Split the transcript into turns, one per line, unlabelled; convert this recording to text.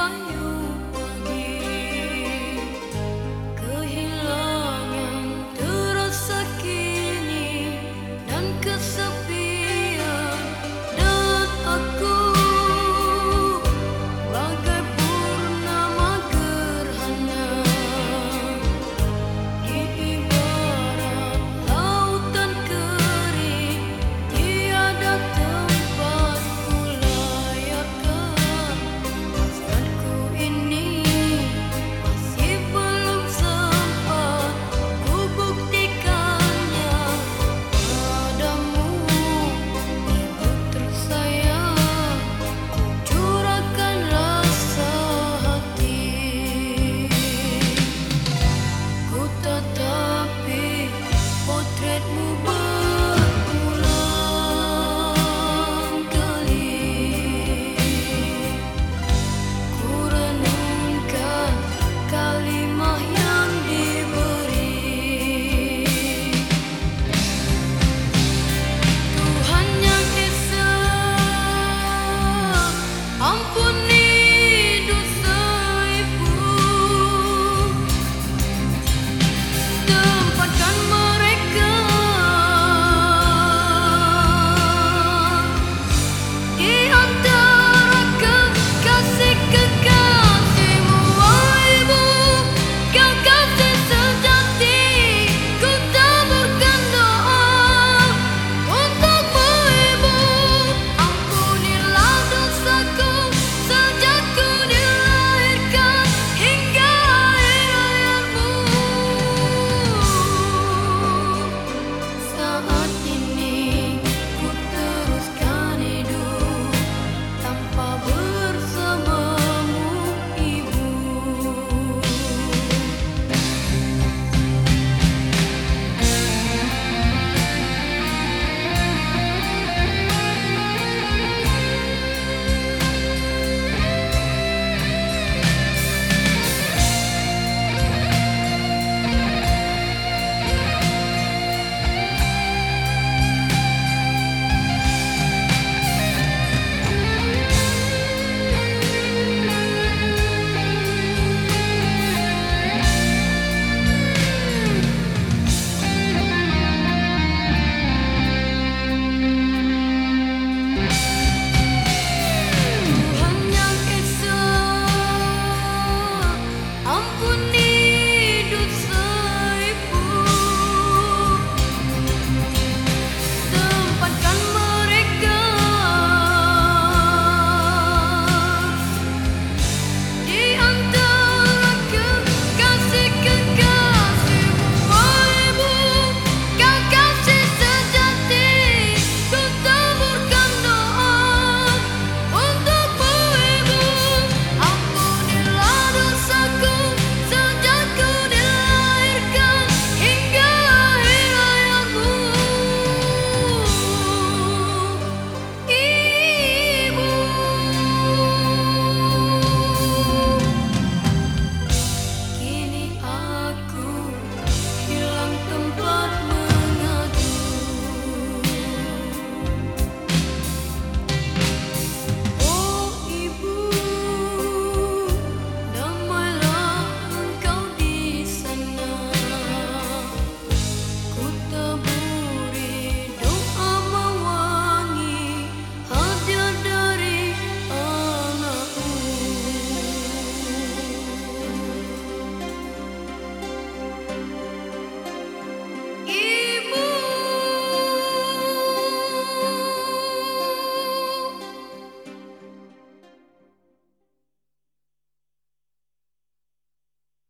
Kolay